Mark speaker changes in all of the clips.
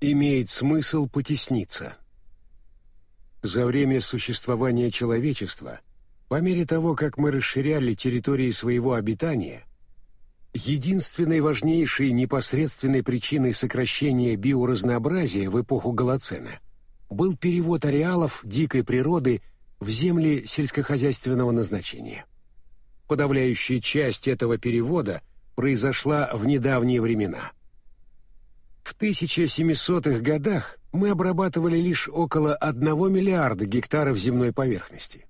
Speaker 1: имеет смысл потесниться. За время существования человечества, по мере того, как мы расширяли территории своего обитания, единственной важнейшей непосредственной причиной сокращения биоразнообразия в эпоху Голоцена был перевод ареалов дикой природы в земли сельскохозяйственного назначения. Подавляющая часть этого перевода произошла в недавние времена. В 1700-х годах мы обрабатывали лишь около 1 миллиарда гектаров земной поверхности.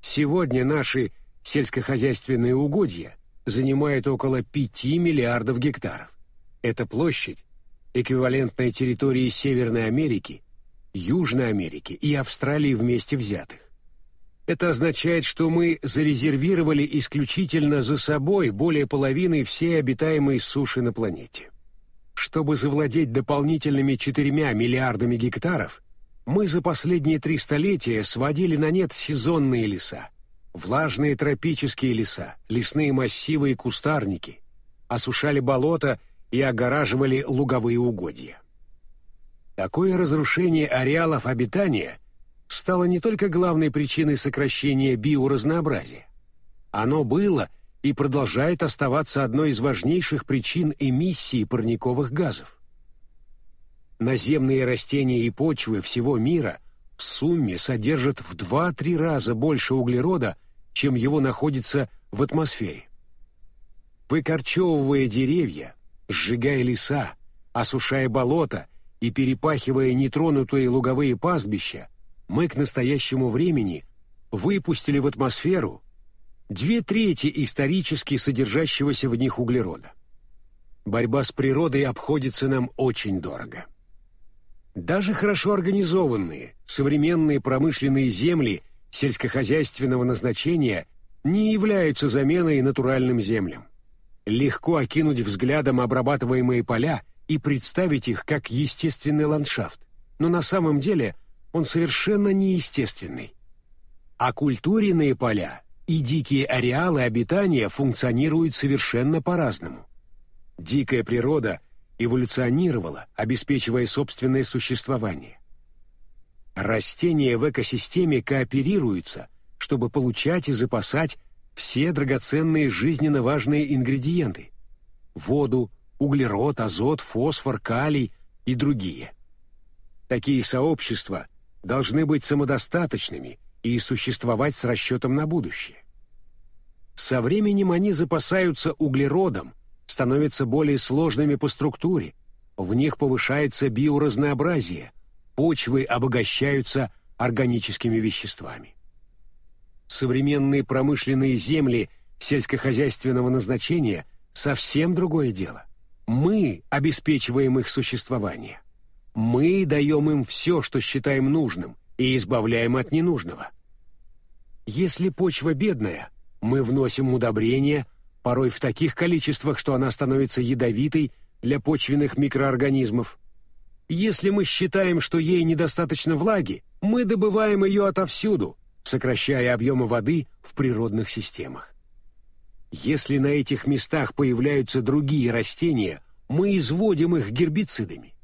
Speaker 1: Сегодня наши сельскохозяйственные угодья занимают около 5 миллиардов гектаров. Это площадь, эквивалентная территории Северной Америки, Южной Америки и Австралии вместе взятых. Это означает, что мы зарезервировали исключительно за собой более половины всей обитаемой суши на планете. Чтобы завладеть дополнительными 4 миллиардами гектаров, мы за последние три столетия сводили на нет сезонные леса, влажные тропические леса, лесные массивы и кустарники, осушали болота и огораживали луговые угодья. Такое разрушение ареалов обитания стало не только главной причиной сокращения биоразнообразия. Оно было и продолжает оставаться одной из важнейших причин эмиссии парниковых газов. Наземные растения и почвы всего мира в сумме содержат в 2-3 раза больше углерода, чем его находится в атмосфере. Выкорчевывая деревья, сжигая леса, осушая болота и перепахивая нетронутые луговые пастбища, мы к настоящему времени выпустили в атмосферу две трети исторически содержащегося в них углерода. Борьба с природой обходится нам очень дорого. Даже хорошо организованные, современные промышленные земли сельскохозяйственного назначения не являются заменой натуральным землям. Легко окинуть взглядом обрабатываемые поля и представить их как естественный ландшафт, но на самом деле он совершенно неестественный. Оккультуренные поля и дикие ареалы обитания функционируют совершенно по-разному. Дикая природа эволюционировала, обеспечивая собственное существование. Растения в экосистеме кооперируются, чтобы получать и запасать все драгоценные жизненно важные ингредиенты – воду, углерод, азот, фосфор, калий и другие. Такие сообщества должны быть самодостаточными и существовать с расчетом на будущее. Со временем они запасаются углеродом, становятся более сложными по структуре, в них повышается биоразнообразие, почвы обогащаются органическими веществами. Современные промышленные земли сельскохозяйственного назначения совсем другое дело. Мы обеспечиваем их существование. Мы даем им все, что считаем нужным, и избавляем от ненужного. Если почва бедная, мы вносим удобрения, порой в таких количествах, что она становится ядовитой для почвенных микроорганизмов. Если мы считаем, что ей недостаточно влаги, мы добываем ее отовсюду, сокращая объемы воды в природных системах. Если на этих местах появляются другие растения, мы изводим их гербицидами.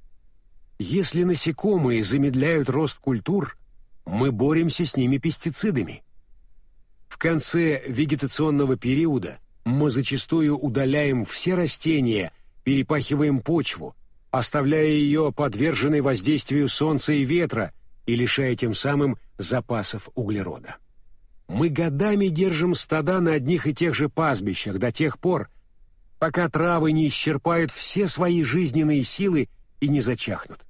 Speaker 1: Если насекомые замедляют рост культур, мы боремся с ними пестицидами. Конце вегетационного периода мы зачастую удаляем все растения, перепахиваем почву, оставляя ее подверженной воздействию солнца и ветра и лишая тем самым запасов углерода. Мы годами держим стада на одних и тех же пастбищах до тех пор, пока травы не исчерпают все свои жизненные силы и не зачахнут.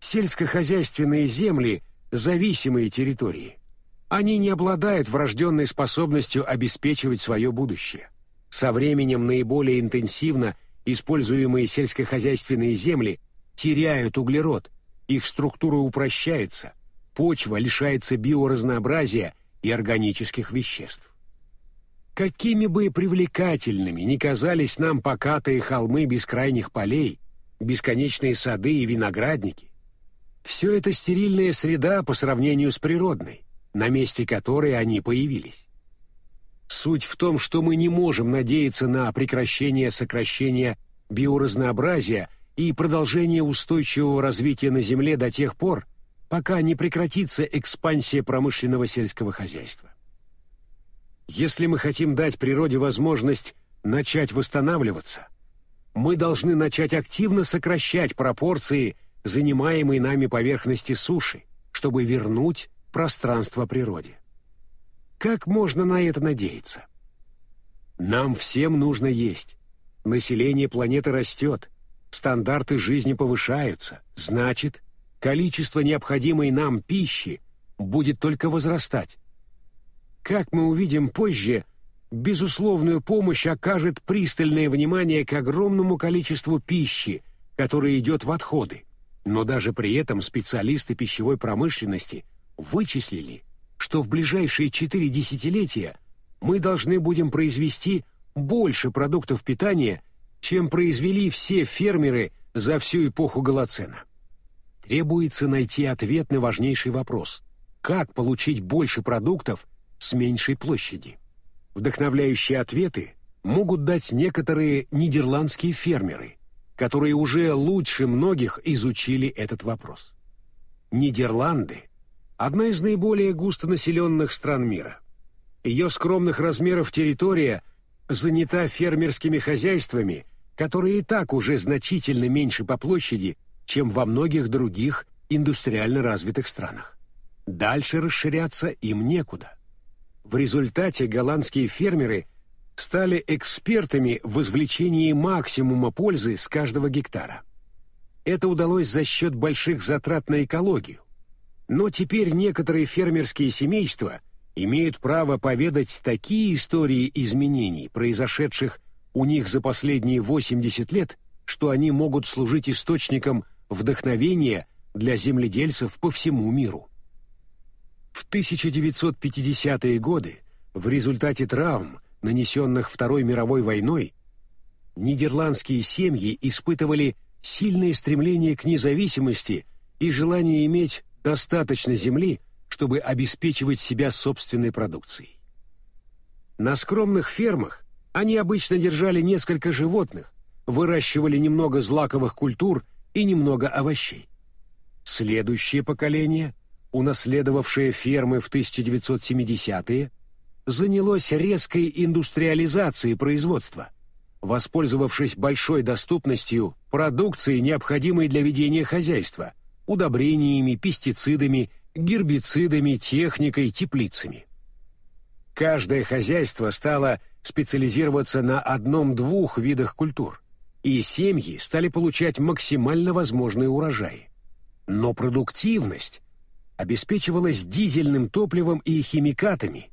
Speaker 1: Сельскохозяйственные земли – зависимые территории. Они не обладают врожденной способностью обеспечивать свое будущее. Со временем наиболее интенсивно используемые сельскохозяйственные земли теряют углерод, их структура упрощается, почва лишается биоразнообразия и органических веществ. Какими бы привлекательными ни казались нам покатые холмы бескрайних полей, бесконечные сады и виноградники, все это стерильная среда по сравнению с природной, на месте которой они появились. Суть в том, что мы не можем надеяться на прекращение сокращения биоразнообразия и продолжение устойчивого развития на Земле до тех пор, пока не прекратится экспансия промышленного сельского хозяйства. Если мы хотим дать природе возможность начать восстанавливаться, мы должны начать активно сокращать пропорции занимаемой нами поверхности суши, чтобы вернуть пространство природе. Как можно на это надеяться? Нам всем нужно есть. Население планеты растет, стандарты жизни повышаются, значит, количество необходимой нам пищи будет только возрастать. Как мы увидим позже, безусловную помощь окажет пристальное внимание к огромному количеству пищи, которая идет в отходы. Но даже при этом специалисты пищевой промышленности вычислили, что в ближайшие четыре десятилетия мы должны будем произвести больше продуктов питания, чем произвели все фермеры за всю эпоху Голоцена. Требуется найти ответ на важнейший вопрос – как получить больше продуктов с меньшей площади? Вдохновляющие ответы могут дать некоторые нидерландские фермеры, которые уже лучше многих изучили этот вопрос. Нидерланды – одна из наиболее густонаселенных стран мира. Ее скромных размеров территория занята фермерскими хозяйствами, которые и так уже значительно меньше по площади, чем во многих других индустриально развитых странах. Дальше расширяться им некуда. В результате голландские фермеры стали экспертами в извлечении максимума пользы с каждого гектара. Это удалось за счет больших затрат на экологию. Но теперь некоторые фермерские семейства имеют право поведать такие истории изменений, произошедших у них за последние 80 лет, что они могут служить источником вдохновения для земледельцев по всему миру. В 1950-е годы в результате травм, нанесенных Второй мировой войной, нидерландские семьи испытывали сильное стремление к независимости и желание иметь достаточно земли, чтобы обеспечивать себя собственной продукцией. На скромных фермах они обычно держали несколько животных, выращивали немного злаковых культур и немного овощей. Следующее поколение, унаследовавшее фермы в 1970-е, занялось резкой индустриализацией производства, воспользовавшись большой доступностью продукции, необходимой для ведения хозяйства, удобрениями, пестицидами, гербицидами, техникой, теплицами. Каждое хозяйство стало специализироваться на одном-двух видах культур и семьи стали получать максимально возможные урожаи. Но продуктивность обеспечивалась дизельным топливом и химикатами,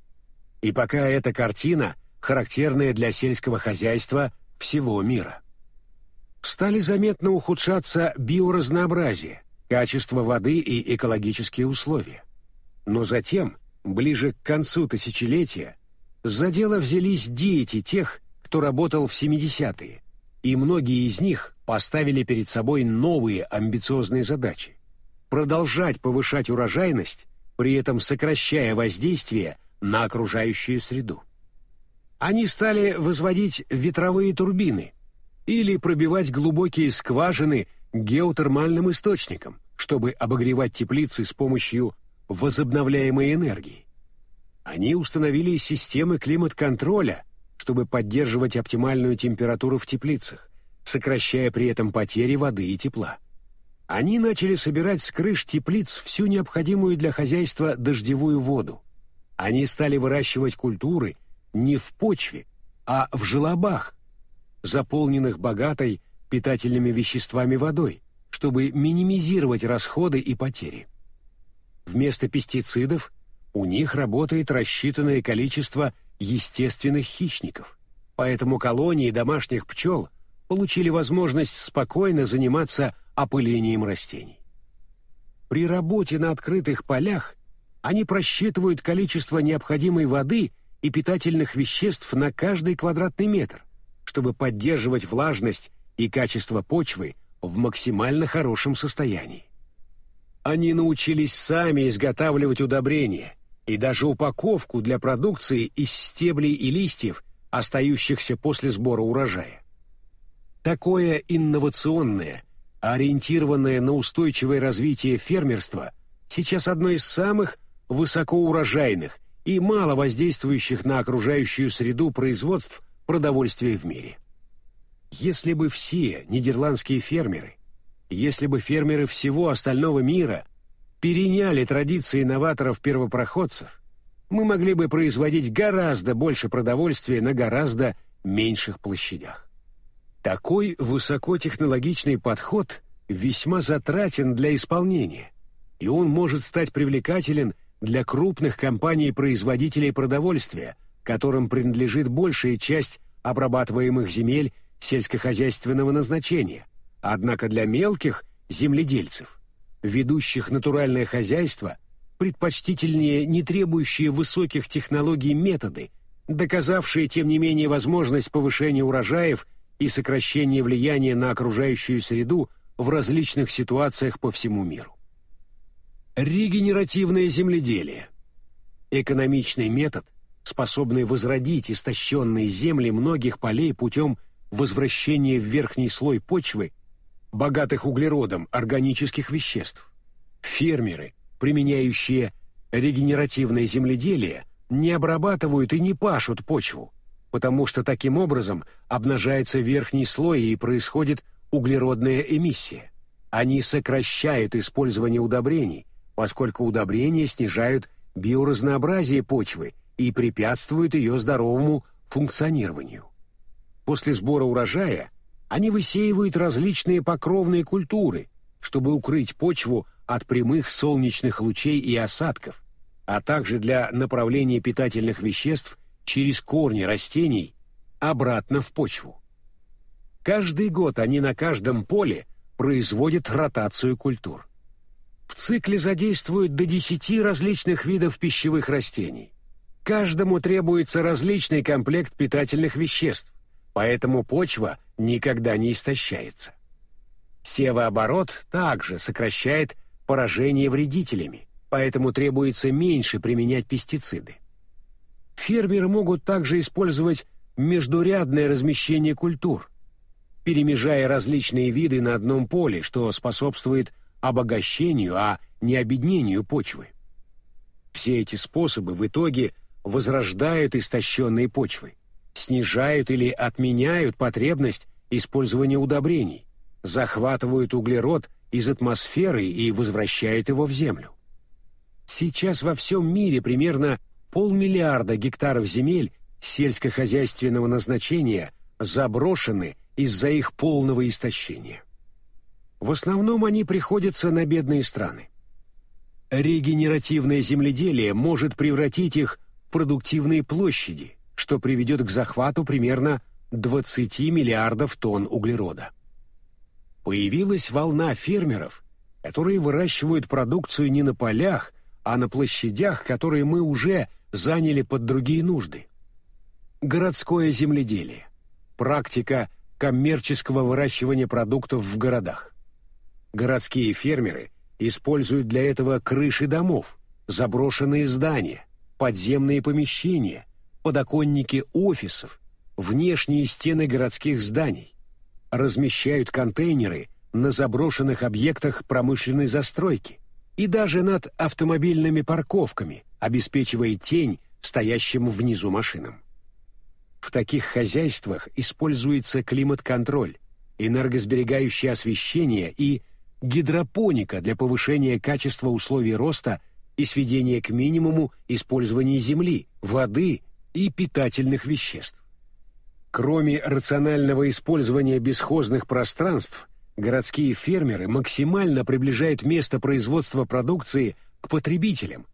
Speaker 1: и пока эта картина характерная для сельского хозяйства всего мира. Стали заметно ухудшаться биоразнообразие, качество воды и экологические условия. Но затем, ближе к концу тысячелетия, за дело взялись дети тех, кто работал в 70-е, и многие из них поставили перед собой новые амбициозные задачи. Продолжать повышать урожайность, при этом сокращая воздействие на окружающую среду. Они стали возводить ветровые турбины или пробивать глубокие скважины геотермальным источникам, чтобы обогревать теплицы с помощью возобновляемой энергии. Они установили системы климат-контроля, чтобы поддерживать оптимальную температуру в теплицах, сокращая при этом потери воды и тепла. Они начали собирать с крыш теплиц всю необходимую для хозяйства дождевую воду. Они стали выращивать культуры не в почве, а в желобах, заполненных богатой питательными веществами водой, чтобы минимизировать расходы и потери. Вместо пестицидов у них работает рассчитанное количество естественных хищников, поэтому колонии домашних пчел получили возможность спокойно заниматься опылением растений. При работе на открытых полях они просчитывают количество необходимой воды и питательных веществ на каждый квадратный метр, чтобы поддерживать влажность и качество почвы в максимально хорошем состоянии. Они научились сами изготавливать удобрения – и даже упаковку для продукции из стеблей и листьев, остающихся после сбора урожая. Такое инновационное ориентированное на устойчивое развитие фермерства, сейчас одно из самых высокоурожайных и мало воздействующих на окружающую среду производств продовольствия в мире. Если бы все нидерландские фермеры, если бы фермеры всего остального мира переняли традиции новаторов-первопроходцев, мы могли бы производить гораздо больше продовольствия на гораздо меньших площадях. Такой высокотехнологичный подход весьма затратен для исполнения, и он может стать привлекателен для крупных компаний-производителей продовольствия, которым принадлежит большая часть обрабатываемых земель сельскохозяйственного назначения, однако для мелких земледельцев, ведущих натуральное хозяйство, предпочтительнее не требующие высоких технологий методы, доказавшие, тем не менее, возможность повышения урожаев и сокращения влияния на окружающую среду в различных ситуациях по всему миру. Регенеративное земледелие. Экономичный метод, способный возродить истощенные земли многих полей путем возвращения в верхний слой почвы, богатых углеродом органических веществ. Фермеры, применяющие регенеративное земледелие, не обрабатывают и не пашут почву, потому что таким образом обнажается верхний слой и происходит углеродная эмиссия. Они сокращают использование удобрений, поскольку удобрения снижают биоразнообразие почвы и препятствуют ее здоровому функционированию. После сбора урожая они высеивают различные покровные культуры, чтобы укрыть почву от прямых солнечных лучей и осадков, а также для направления питательных веществ через корни растений обратно в почву. Каждый год они на каждом поле производят ротацию культур. В цикле задействуют до 10 различных видов пищевых растений. Каждому требуется различный комплект питательных веществ, поэтому почва никогда не истощается. Севооборот также сокращает поражение вредителями, поэтому требуется меньше применять пестициды. Фермеры могут также использовать междурядное размещение культур, перемежая различные виды на одном поле, что способствует обогащению, а не обеднению почвы. Все эти способы в итоге возрождают истощенные почвы, снижают или отменяют потребность использования удобрений, захватывают углерод из атмосферы и возвращают его в землю. Сейчас во всем мире примерно полмиллиарда гектаров земель сельскохозяйственного назначения заброшены из-за их полного истощения. В основном они приходятся на бедные страны. Регенеративное земледелие может превратить их в продуктивные площади, что приведет к захвату примерно 20 миллиардов тонн углерода. Появилась волна фермеров, которые выращивают продукцию не на полях, а на площадях, которые мы уже заняли под другие нужды. Городское земледелие. Практика коммерческого выращивания продуктов в городах. Городские фермеры используют для этого крыши домов, заброшенные здания, подземные помещения, подоконники офисов, внешние стены городских зданий, размещают контейнеры на заброшенных объектах промышленной застройки и даже над автомобильными парковками, обеспечивая тень стоящим внизу машинам. В таких хозяйствах используется климат-контроль, энергосберегающее освещение и гидропоника для повышения качества условий роста и сведения к минимуму использования земли, воды и питательных веществ. Кроме рационального использования бесхозных пространств, городские фермеры максимально приближают место производства продукции к потребителям,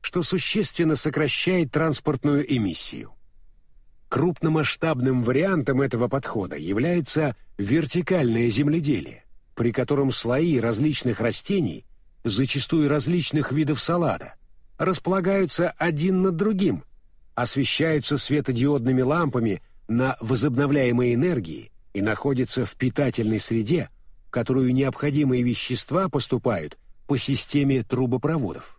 Speaker 1: что существенно сокращает транспортную эмиссию. Крупномасштабным вариантом этого подхода является вертикальное земледелие, при котором слои различных растений, зачастую различных видов салата, располагаются один над другим, освещаются светодиодными лампами – на возобновляемой энергии и находится в питательной среде, в которую необходимые вещества поступают по системе трубопроводов.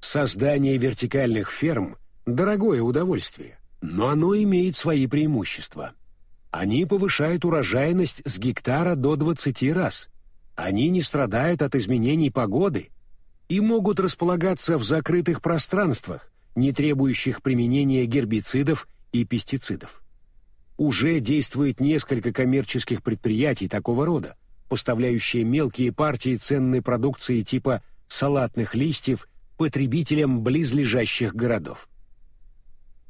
Speaker 1: Создание вертикальных ферм – дорогое удовольствие, но оно имеет свои преимущества. Они повышают урожайность с гектара до 20 раз. Они не страдают от изменений погоды и могут располагаться в закрытых пространствах, не требующих применения гербицидов и пестицидов. Уже действует несколько коммерческих предприятий такого рода, поставляющие мелкие партии ценной продукции типа салатных листьев потребителям близлежащих городов.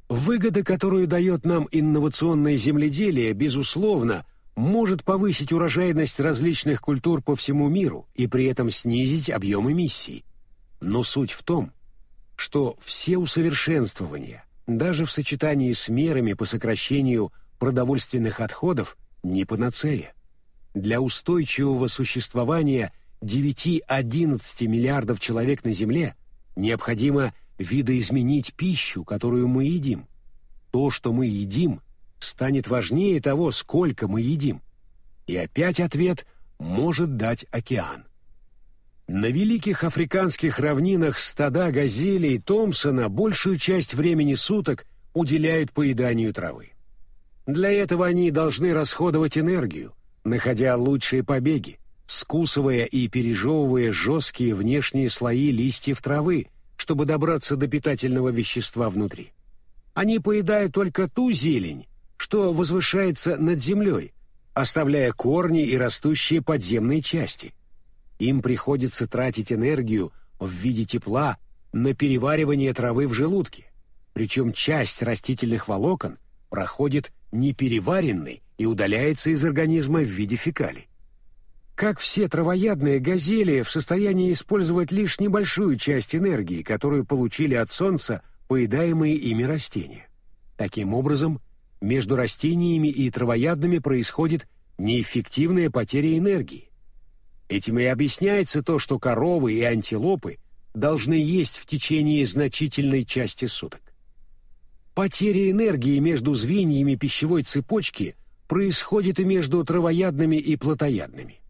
Speaker 1: Выгода, которую дает нам инновационное земледелие, безусловно, может повысить урожайность различных культур по всему миру и при этом снизить объем эмиссий. Но суть в том, что все усовершенствования, даже в сочетании с мерами по сокращению продовольственных отходов, не панацея. Для устойчивого существования 9-11 миллиардов человек на Земле необходимо видоизменить пищу, которую мы едим. То, что мы едим, станет важнее того, сколько мы едим. И опять ответ может дать океан. На великих африканских равнинах стада газелей Томпсона большую часть времени суток уделяют поеданию травы. Для этого они должны расходовать энергию, находя лучшие побеги, скусывая и пережевывая жесткие внешние слои листьев травы, чтобы добраться до питательного вещества внутри. Они поедают только ту зелень, что возвышается над землей, оставляя корни и растущие подземные части. Им приходится тратить энергию в виде тепла на переваривание травы в желудке, причем часть растительных волокон проходит непереваренной и удаляется из организма в виде фекалий. Как все травоядные газели в состоянии использовать лишь небольшую часть энергии, которую получили от солнца поедаемые ими растения. Таким образом, между растениями и травоядными происходит неэффективная потеря энергии. Этим и объясняется то, что коровы и антилопы должны есть в течение значительной части суток. Потеря энергии между звеньями пищевой цепочки происходит и между травоядными и плотоядными.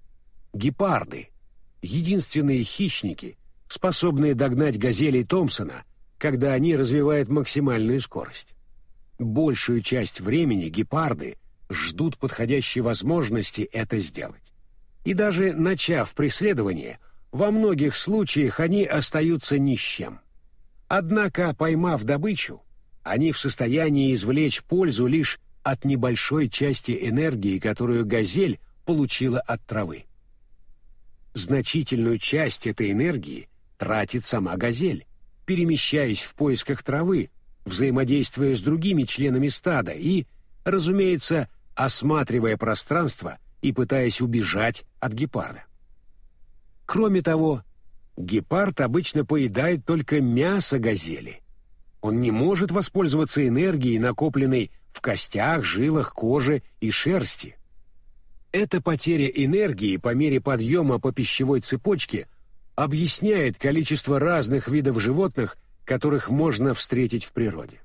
Speaker 1: Гепарды — единственные хищники, способные догнать газелей Томпсона, когда они развивают максимальную скорость. Большую часть времени гепарды ждут подходящей возможности это сделать. И даже начав преследование, во многих случаях они остаются ни с чем. Однако, поймав добычу, они в состоянии извлечь пользу лишь от небольшой части энергии, которую газель получила от травы. Значительную часть этой энергии тратит сама газель, перемещаясь в поисках травы, взаимодействуя с другими членами стада и, разумеется, осматривая пространство и пытаясь убежать от гепарда. Кроме того, гепард обычно поедает только мясо газели. Он не может воспользоваться энергией, накопленной в костях, жилах, коже и шерсти. Эта потеря энергии по мере подъема по пищевой цепочке объясняет количество разных видов животных, которых можно встретить в природе.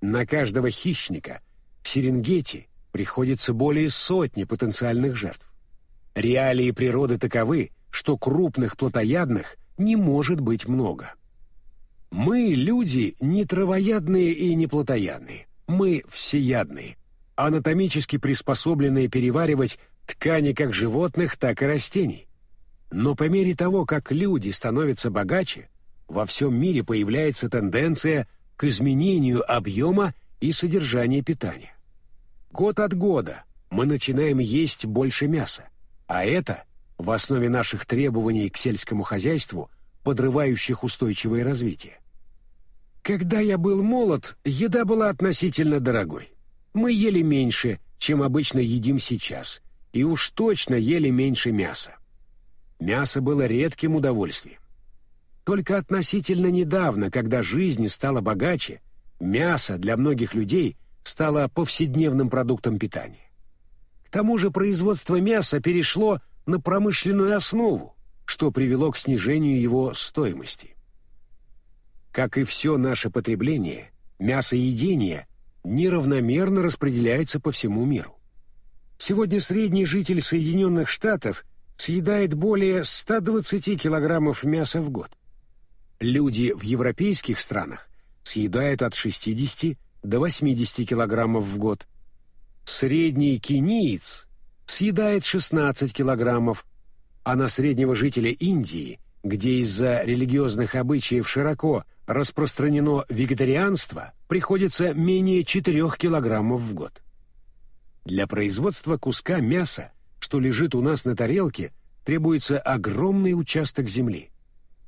Speaker 1: На каждого хищника в Серенгети приходится более сотни потенциальных жертв. Реалии природы таковы, что крупных плотоядных не может быть много. Мы, люди, не травоядные и не плотоядные. Мы всеядные, анатомически приспособленные переваривать ткани как животных, так и растений. Но по мере того, как люди становятся богаче, во всем мире появляется тенденция к изменению объема и содержания питания. Год от года мы начинаем есть больше мяса, а это в основе наших требований к сельскому хозяйству, подрывающих устойчивое развитие. Когда я был молод, еда была относительно дорогой. Мы ели меньше, чем обычно едим сейчас – и уж точно ели меньше мяса. Мясо было редким удовольствием. Только относительно недавно, когда жизнь стала богаче, мясо для многих людей стало повседневным продуктом питания. К тому же производство мяса перешло на промышленную основу, что привело к снижению его стоимости. Как и все наше потребление, мясоедение неравномерно распределяется по всему миру. Сегодня средний житель Соединенных Штатов съедает более 120 килограммов мяса в год. Люди в европейских странах съедают от 60 до 80 килограммов в год. Средний кениец съедает 16 килограммов, а на среднего жителя Индии, где из-за религиозных обычаев широко распространено вегетарианство, приходится менее 4 килограммов в год. Для производства куска мяса, что лежит у нас на тарелке, требуется огромный участок земли.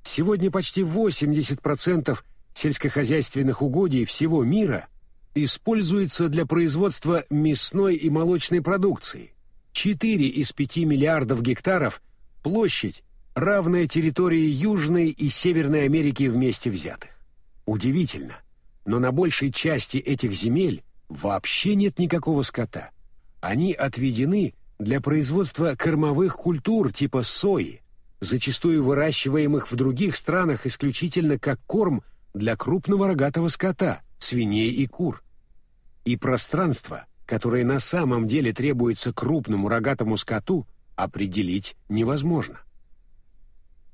Speaker 1: Сегодня почти 80% сельскохозяйственных угодий всего мира используется для производства мясной и молочной продукции. 4 из 5 миллиардов гектаров – площадь, равная территории Южной и Северной Америки вместе взятых. Удивительно, но на большей части этих земель вообще нет никакого скота. Они отведены для производства кормовых культур типа сои, зачастую выращиваемых в других странах исключительно как корм для крупного рогатого скота, свиней и кур. И пространство, которое на самом деле требуется крупному рогатому скоту, определить невозможно.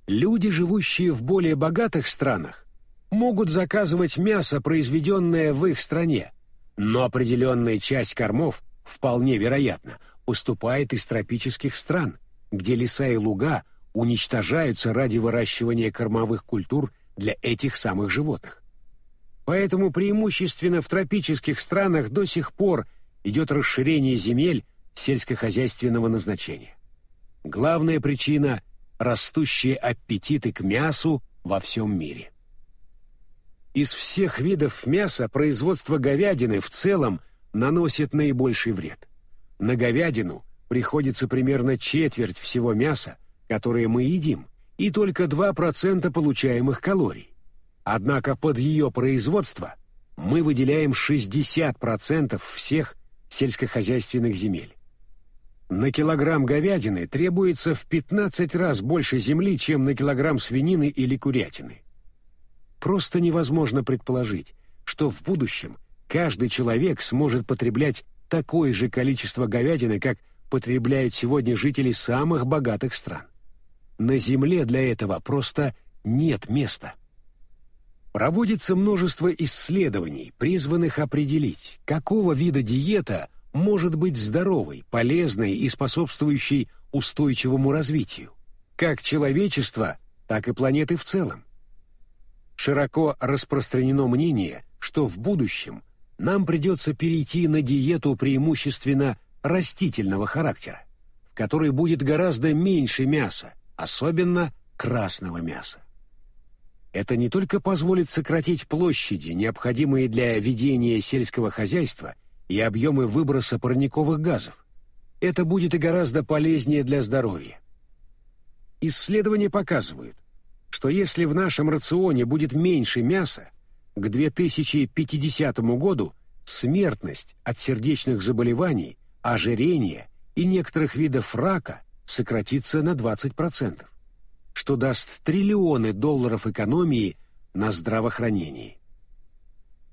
Speaker 1: Люди, живущие в более богатых странах, могут заказывать мясо, произведенное в их стране, но определенная часть кормов, вполне вероятно, поступает из тропических стран, где леса и луга уничтожаются ради выращивания кормовых культур для этих самых животных. Поэтому преимущественно в тропических странах до сих пор идет расширение земель сельскохозяйственного назначения. Главная причина растущие аппетиты к мясу во всем мире. Из всех видов мяса производство говядины в целом наносит наибольший вред. На говядину приходится примерно четверть всего мяса, которое мы едим, и только 2% получаемых калорий. Однако под ее производство мы выделяем 60% всех сельскохозяйственных земель. На килограмм говядины требуется в 15 раз больше земли, чем на килограмм свинины или курятины. Просто невозможно предположить, что в будущем каждый человек сможет потреблять такое же количество говядины, как потребляют сегодня жители самых богатых стран. На Земле для этого просто нет места. Проводится множество исследований, призванных определить, какого вида диета – может быть здоровой, полезной и способствующей устойчивому развитию, как человечества, так и планеты в целом. Широко распространено мнение, что в будущем нам придется перейти на диету преимущественно растительного характера, в которой будет гораздо меньше мяса, особенно красного мяса. Это не только позволит сократить площади, необходимые для ведения сельского хозяйства, и объемы выброса парниковых газов. Это будет и гораздо полезнее для здоровья. Исследования показывают, что если в нашем рационе будет меньше мяса, к 2050 году смертность от сердечных заболеваний, ожирения и некоторых видов рака сократится на 20%, что даст триллионы долларов экономии на здравоохранении.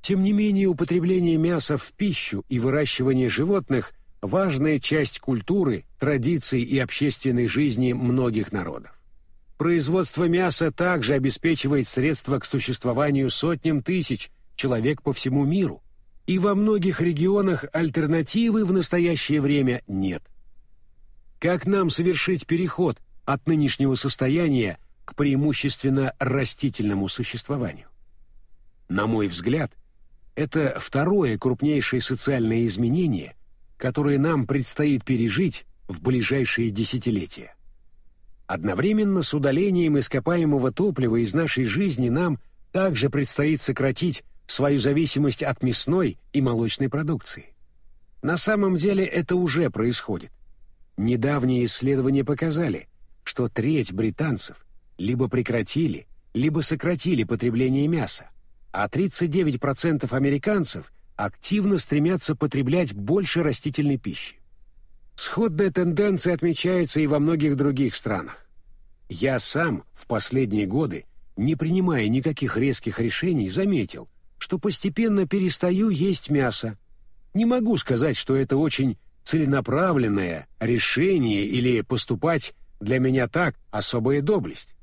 Speaker 1: Тем не менее, употребление мяса в пищу и выращивание животных – важная часть культуры, традиций и общественной жизни многих народов. Производство мяса также обеспечивает средства к существованию сотням тысяч человек по всему миру, и во многих регионах альтернативы в настоящее время нет. Как нам совершить переход от нынешнего состояния к преимущественно растительному существованию? На мой взгляд – это второе крупнейшее социальное изменение, которое нам предстоит пережить в ближайшие десятилетия. Одновременно с удалением ископаемого топлива из нашей жизни нам также предстоит сократить свою зависимость от мясной и молочной продукции. На самом деле это уже происходит. Недавние исследования показали, что треть британцев либо прекратили, либо сократили потребление мяса, а 39% американцев активно стремятся потреблять больше растительной пищи. Сходная тенденция отмечается и во многих других странах. Я сам в последние годы, не принимая никаких резких решений, заметил, что постепенно перестаю есть мясо. Не могу сказать, что это очень целенаправленное решение или поступать для меня так особая доблесть.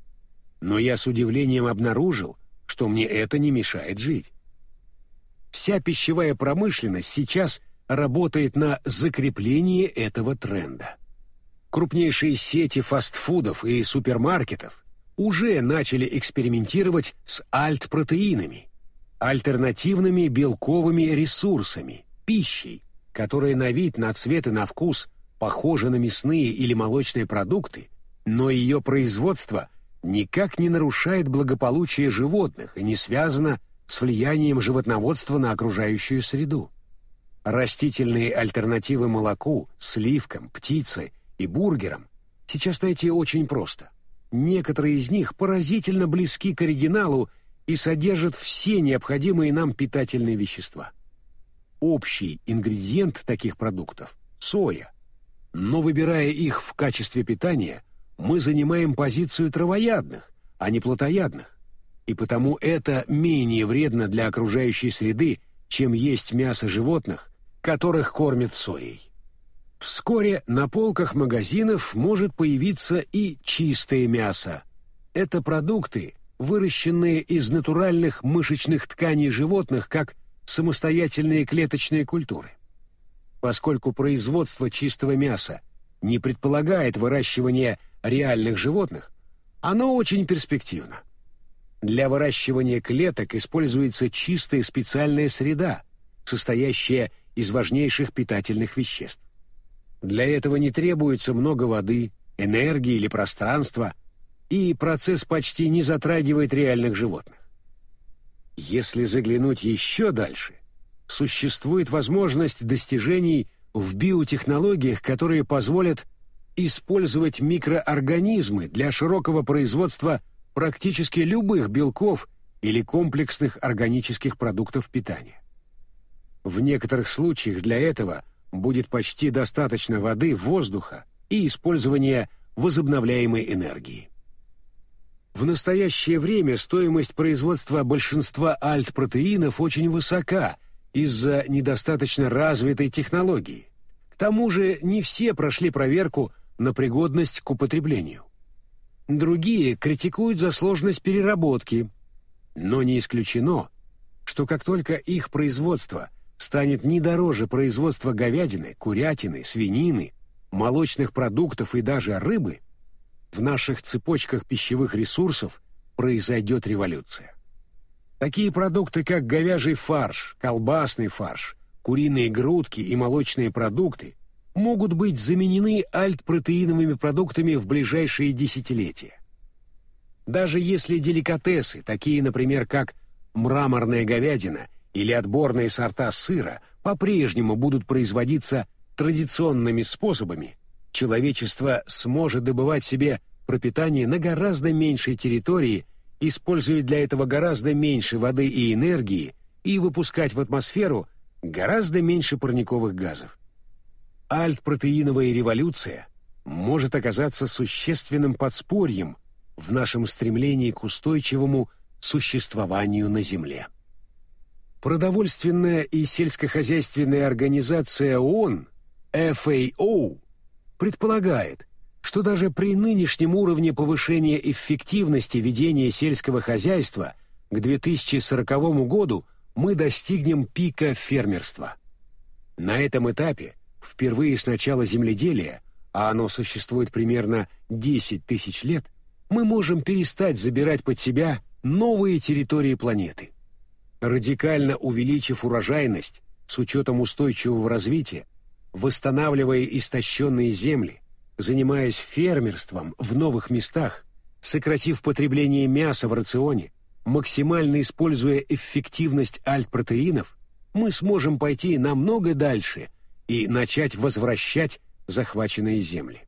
Speaker 1: Но я с удивлением обнаружил, что мне это не мешает жить. Вся пищевая промышленность сейчас работает на закрепление этого тренда. Крупнейшие сети фастфудов и супермаркетов уже начали экспериментировать с альт-протеинами, альтернативными белковыми ресурсами, пищей, которая на вид, на цвет и на вкус похожа на мясные или молочные продукты, но ее производство никак не нарушает благополучие животных и не связано с влиянием животноводства на окружающую среду. Растительные альтернативы молоку, сливкам, птице и бургерам сейчас найти очень просто. Некоторые из них поразительно близки к оригиналу и содержат все необходимые нам питательные вещества. Общий ингредиент таких продуктов – соя. Но выбирая их в качестве питания, мы занимаем позицию травоядных, а не плотоядных. И потому это менее вредно для окружающей среды, чем есть мясо животных, которых кормят соей. Вскоре на полках магазинов может появиться и чистое мясо. Это продукты, выращенные из натуральных мышечных тканей животных как самостоятельные клеточные культуры. Поскольку производство чистого мяса не предполагает выращивание реальных животных, оно очень перспективно. Для выращивания клеток используется чистая специальная среда, состоящая из важнейших питательных веществ. Для этого не требуется много воды, энергии или пространства, и процесс почти не затрагивает реальных животных. Если заглянуть еще дальше, существует возможность достижений в биотехнологиях, которые позволят использовать микроорганизмы для широкого производства практически любых белков или комплексных органических продуктов питания. В некоторых случаях для этого будет почти достаточно воды, воздуха и использования возобновляемой энергии. В настоящее время стоимость производства большинства альт-протеинов очень высока из-за недостаточно развитой технологии. К тому же не все прошли проверку на пригодность к употреблению. Другие критикуют за сложность переработки, но не исключено, что как только их производство станет не дороже производства говядины, курятины, свинины, молочных продуктов и даже рыбы, в наших цепочках пищевых ресурсов произойдет революция. Такие продукты, как говяжий фарш, колбасный фарш, куриные грудки и молочные продукты могут быть заменены альтпротеиновыми продуктами в ближайшие десятилетия. Даже если деликатесы, такие, например, как мраморная говядина или отборные сорта сыра, по-прежнему будут производиться традиционными способами, человечество сможет добывать себе пропитание на гораздо меньшей территории, используя для этого гораздо меньше воды и энергии и выпускать в атмосферу гораздо меньше парниковых газов. Альтпротеиновая революция может оказаться существенным подспорьем в нашем стремлении к устойчивому существованию на Земле. Продовольственная и сельскохозяйственная организация ООН, FAO, предполагает, что даже при нынешнем уровне повышения эффективности ведения сельского хозяйства к 2040 году мы достигнем пика фермерства. На этом этапе, впервые с начала земледелия, а оно существует примерно 10 тысяч лет, мы можем перестать забирать под себя новые территории планеты. Радикально увеличив урожайность с учетом устойчивого развития, восстанавливая истощенные земли, занимаясь фермерством в новых местах, сократив потребление мяса в рационе, максимально используя эффективность альт-протеинов, мы сможем пойти намного дальше и начать возвращать захваченные земли.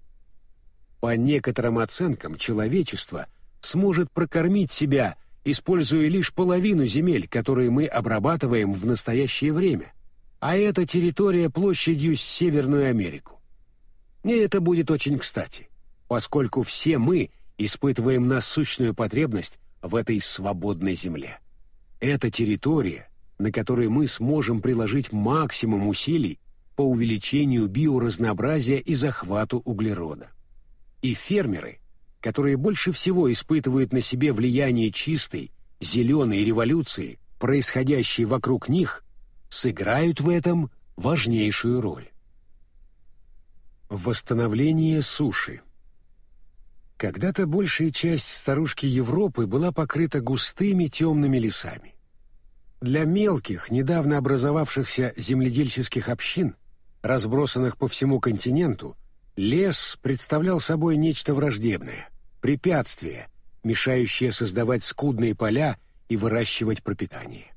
Speaker 1: По некоторым оценкам, человечество сможет прокормить себя, используя лишь половину земель, которые мы обрабатываем в настоящее время, а это территория площадью с Северную Америку. И это будет очень кстати, поскольку все мы испытываем насущную потребность в этой свободной земле. Это территория, на которой мы сможем приложить максимум усилий по увеличению биоразнообразия и захвату углерода. И фермеры, которые больше всего испытывают на себе влияние чистой, зеленой революции, происходящей вокруг них, сыграют в этом важнейшую роль. Восстановление суши Когда-то большая часть старушки Европы была покрыта густыми темными лесами. Для мелких, недавно образовавшихся земледельческих общин, разбросанных по всему континенту, лес представлял собой нечто враждебное, препятствие, мешающее создавать скудные поля и выращивать пропитание.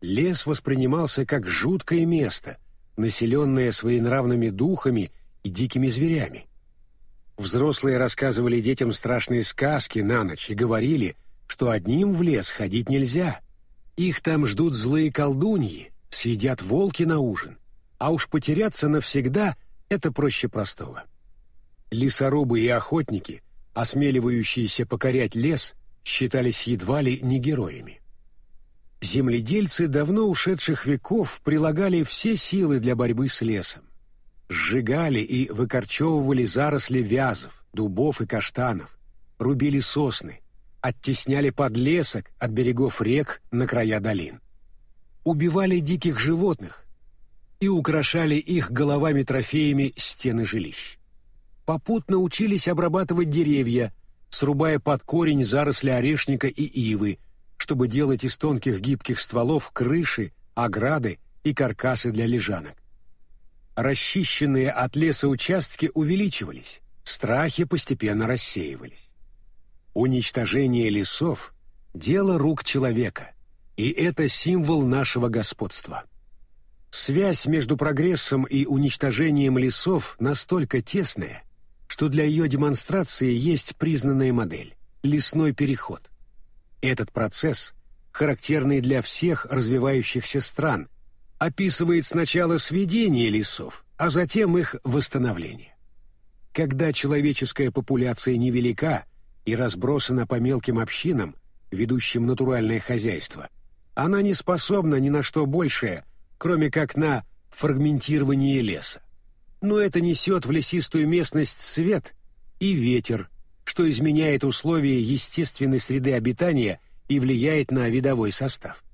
Speaker 1: Лес воспринимался как жуткое место, населенное своенравными духами и дикими зверями. Взрослые рассказывали детям страшные сказки на ночь и говорили, что одним в лес ходить нельзя. Их там ждут злые колдуньи, съедят волки на ужин, а уж потеряться навсегда — это проще простого. Лесорубы и охотники, осмеливающиеся покорять лес, считались едва ли не героями. Земледельцы давно ушедших веков прилагали все силы для борьбы с лесом. Сжигали и выкорчевывали заросли вязов, дубов и каштанов, рубили сосны, оттесняли подлесок от берегов рек на края долин. Убивали диких животных и украшали их головами-трофеями стены жилищ. Попутно учились обрабатывать деревья, срубая под корень заросли орешника и ивы – чтобы делать из тонких гибких стволов крыши, ограды и каркасы для лежанок. Расчищенные от леса участки увеличивались, страхи постепенно рассеивались. Уничтожение лесов — дело рук человека, и это символ нашего господства. Связь между прогрессом и уничтожением лесов настолько тесная, что для ее демонстрации есть признанная модель — лесной переход. Этот процесс, характерный для всех развивающихся стран, описывает сначала сведение лесов, а затем их восстановление. Когда человеческая популяция невелика и разбросана по мелким общинам, ведущим натуральное хозяйство, она не способна ни на что большее, кроме как на фрагментирование леса. Но это несет в лесистую местность свет и ветер, что изменяет условия естественной среды обитания и влияет на видовой состав.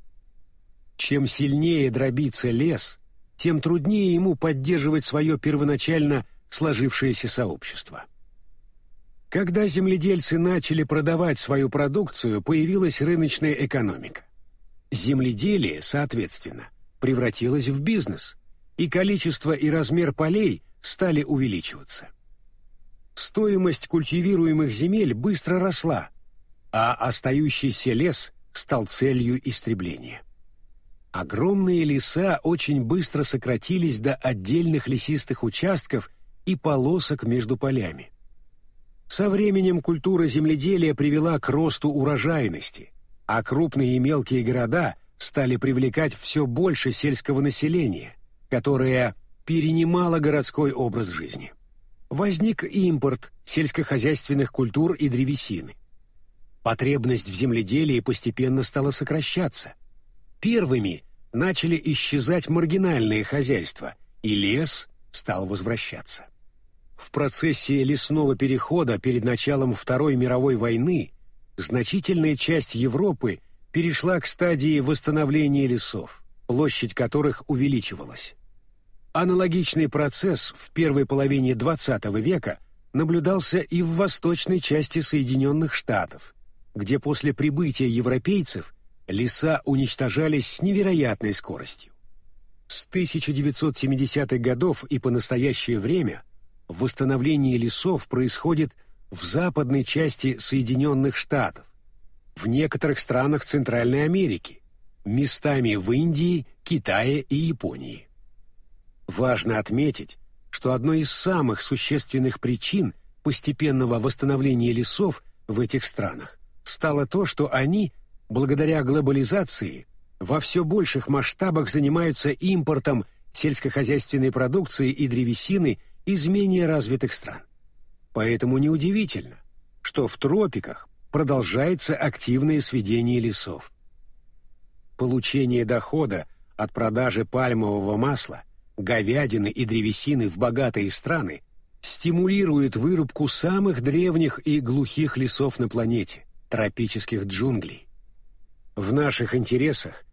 Speaker 1: Чем сильнее дробится лес, тем труднее ему поддерживать свое первоначально сложившееся сообщество. Когда земледельцы начали продавать свою продукцию, появилась рыночная экономика. Земледелие, соответственно, превратилось в бизнес, и количество и размер полей стали увеличиваться стоимость культивируемых земель быстро росла, а остающийся лес стал целью истребления. Огромные леса очень быстро сократились до отдельных лесистых участков и полосок между полями. Со временем культура земледелия привела к росту урожайности, а крупные и мелкие города стали привлекать все больше сельского населения, которое перенимало городской образ жизни возник импорт сельскохозяйственных культур и древесины. Потребность в земледелии постепенно стала сокращаться. Первыми начали исчезать маргинальные хозяйства, и лес стал возвращаться. В процессе лесного перехода перед началом Второй мировой войны значительная часть Европы перешла к стадии восстановления лесов, площадь которых увеличивалась. Аналогичный процесс в первой половине XX века наблюдался и в восточной части Соединенных Штатов, где после прибытия европейцев леса уничтожались с невероятной скоростью. С 1970-х годов и по настоящее время восстановление лесов происходит в западной части Соединенных Штатов, в некоторых странах Центральной Америки, местами в Индии, Китае и Японии. Важно отметить, что одной из самых существенных причин постепенного восстановления лесов в этих странах стало то, что они, благодаря глобализации, во все больших масштабах занимаются импортом сельскохозяйственной продукции и древесины из менее развитых стран. Поэтому неудивительно, что в тропиках продолжается активное сведение лесов. Получение дохода от продажи пальмового масла говядины и древесины в богатые страны стимулирует вырубку самых древних и глухих лесов на планете – тропических джунглей. В наших интересах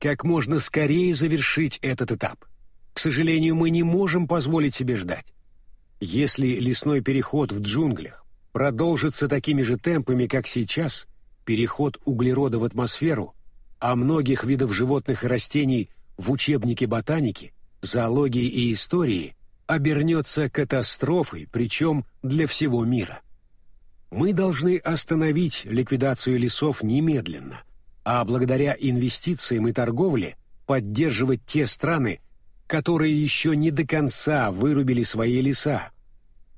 Speaker 1: как можно скорее завершить этот этап. К сожалению, мы не можем позволить себе ждать. Если лесной переход в джунглях продолжится такими же темпами, как сейчас, переход углерода в атмосферу, а многих видов животных и растений в учебнике ботаники, зоологии и истории обернется катастрофой, причем для всего мира. Мы должны остановить ликвидацию лесов немедленно, а благодаря инвестициям и торговле поддерживать те страны, которые еще не до конца вырубили свои леса,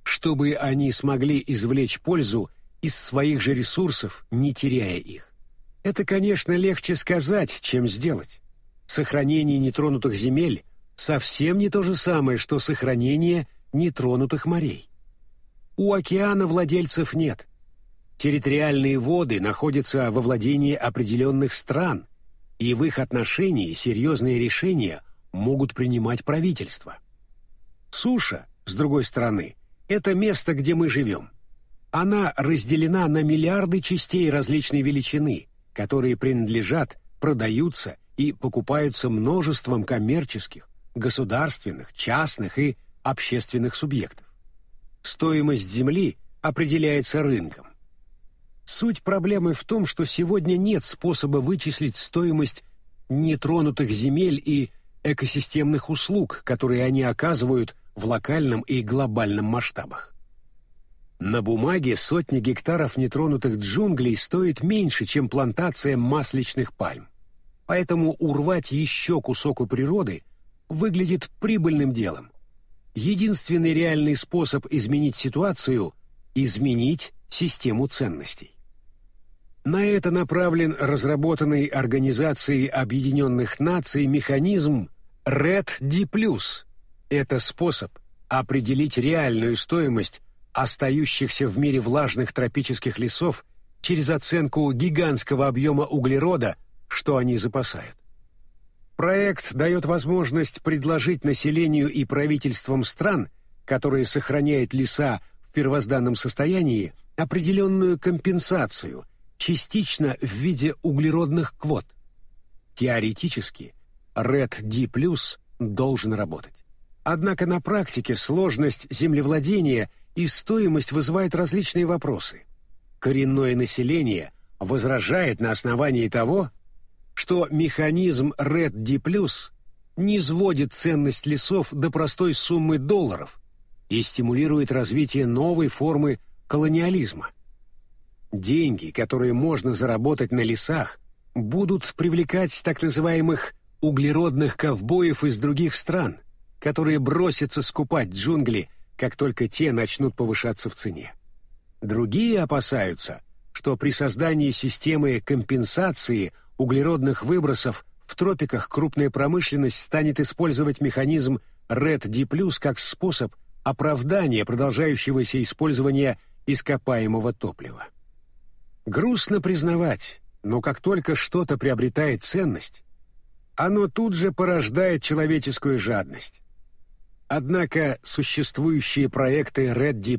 Speaker 1: чтобы они смогли извлечь пользу из своих же ресурсов, не теряя их. Это, конечно, легче сказать, чем сделать. Сохранение нетронутых земель совсем не то же самое, что сохранение нетронутых морей. У океана владельцев нет. Территориальные воды находятся во владении определенных стран, и в их отношении серьезные решения могут принимать правительства. Суша, с другой стороны, это место, где мы живем. Она разделена на миллиарды частей различной величины, которые принадлежат, продаются и покупаются множеством коммерческих, государственных, частных и общественных субъектов. Стоимость земли определяется рынком. Суть проблемы в том, что сегодня нет способа вычислить стоимость нетронутых земель и экосистемных услуг, которые они оказывают в локальном и глобальном масштабах. На бумаге сотни гектаров нетронутых джунглей стоит меньше, чем плантация масличных пальм. Поэтому урвать еще кусок у природы выглядит прибыльным делом. Единственный реальный способ изменить ситуацию – изменить систему ценностей. На это направлен разработанный Организацией Объединенных Наций механизм RED-D+. Это способ определить реальную стоимость остающихся в мире влажных тропических лесов через оценку гигантского объема углерода, что они запасают. Проект дает возможность предложить населению и правительствам стран, которые сохраняют леса в первозданном состоянии, определенную компенсацию, частично в виде углеродных квот. Теоретически, RED-D+, должен работать. Однако на практике сложность землевладения и стоимость вызывают различные вопросы. Коренное население возражает на основании того, что механизм RED-D+, не сводит ценность лесов до простой суммы долларов и стимулирует развитие новой формы колониализма. Деньги, которые можно заработать на лесах, будут привлекать так называемых углеродных ковбоев из других стран, которые бросятся скупать джунгли, как только те начнут повышаться в цене. Другие опасаются, что при создании системы компенсации углеродных выбросов в тропиках крупная промышленность станет использовать механизм RED-D+, как способ оправдания продолжающегося использования ископаемого топлива. Грустно признавать, но как только что-то приобретает ценность, оно тут же порождает человеческую жадность. Однако существующие проекты Red-D+,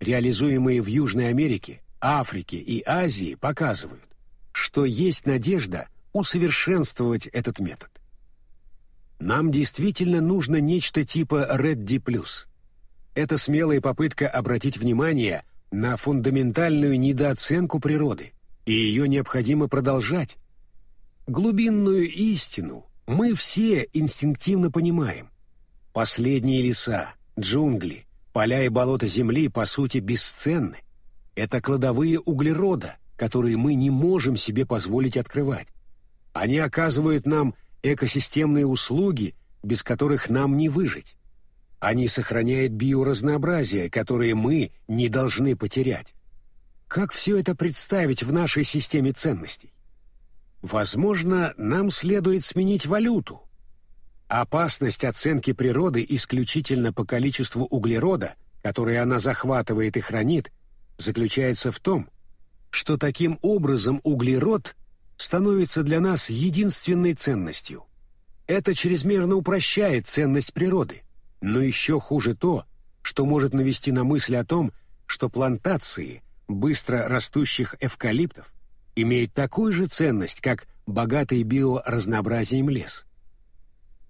Speaker 1: реализуемые в Южной Америке, Африке и Азии, показывают, что есть надежда усовершенствовать этот метод. Нам действительно нужно нечто типа Red-D+. Это смелая попытка обратить внимание на фундаментальную недооценку природы, и ее необходимо продолжать, Глубинную истину мы все инстинктивно понимаем. Последние леса, джунгли, поля и болота Земли по сути бесценны. Это кладовые углерода, которые мы не можем себе позволить открывать. Они оказывают нам экосистемные услуги, без которых нам не выжить. Они сохраняют биоразнообразие, которое мы не должны потерять. Как все это представить в нашей системе ценностей? Возможно, нам следует сменить валюту. Опасность оценки природы исключительно по количеству углерода, который она захватывает и хранит, заключается в том, что таким образом углерод становится для нас единственной ценностью. Это чрезмерно упрощает ценность природы, но еще хуже то, что может навести на мысль о том, что плантации быстро растущих эвкалиптов имеют такую же ценность, как богатый биоразнообразием лес.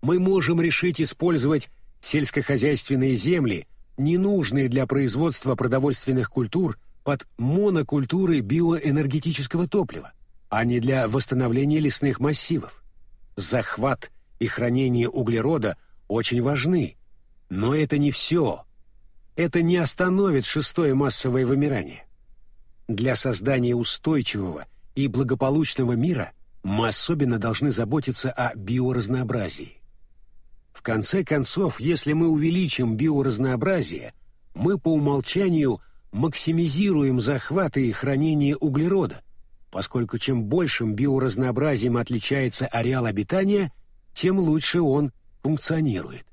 Speaker 1: мы можем решить использовать сельскохозяйственные земли, ненужные для производства продовольственных культур, под монокультуры биоэнергетического топлива, а не для восстановления лесных массивов. Захват и хранение углерода очень важны, но это не все. Это не остановит шестое массовое вымирание. Для создания устойчивого и благополучного мира мы особенно должны заботиться о биоразнообразии. В конце концов, если мы увеличим биоразнообразие, мы по умолчанию максимизируем захваты и хранение углерода, поскольку чем большим биоразнообразием отличается ареал обитания, тем лучше он функционирует.